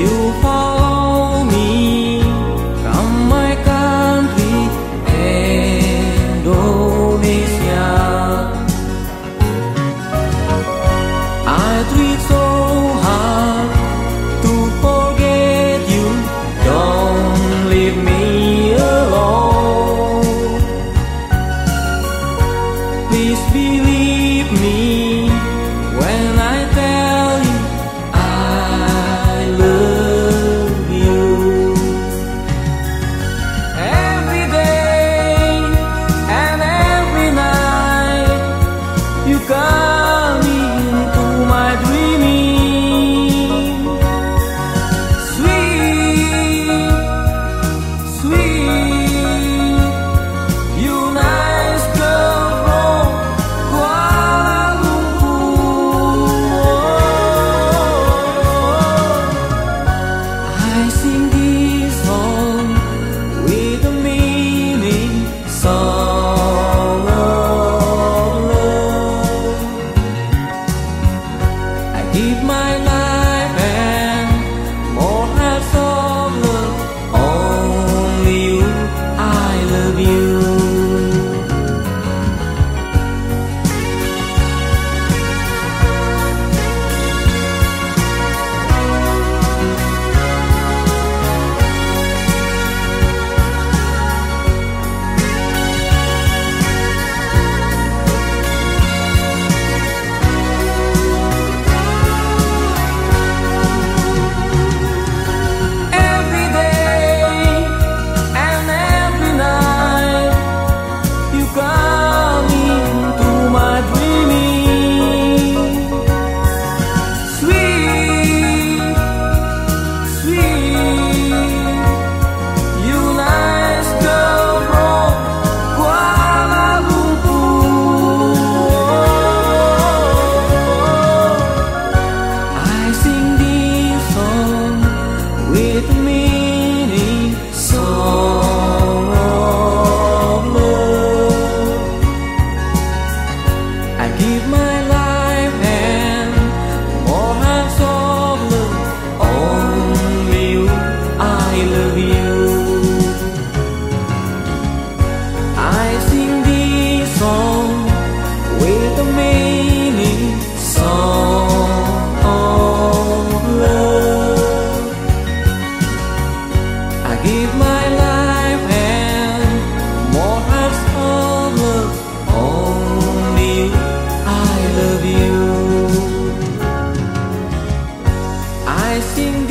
有花 keep my love. with me. 在心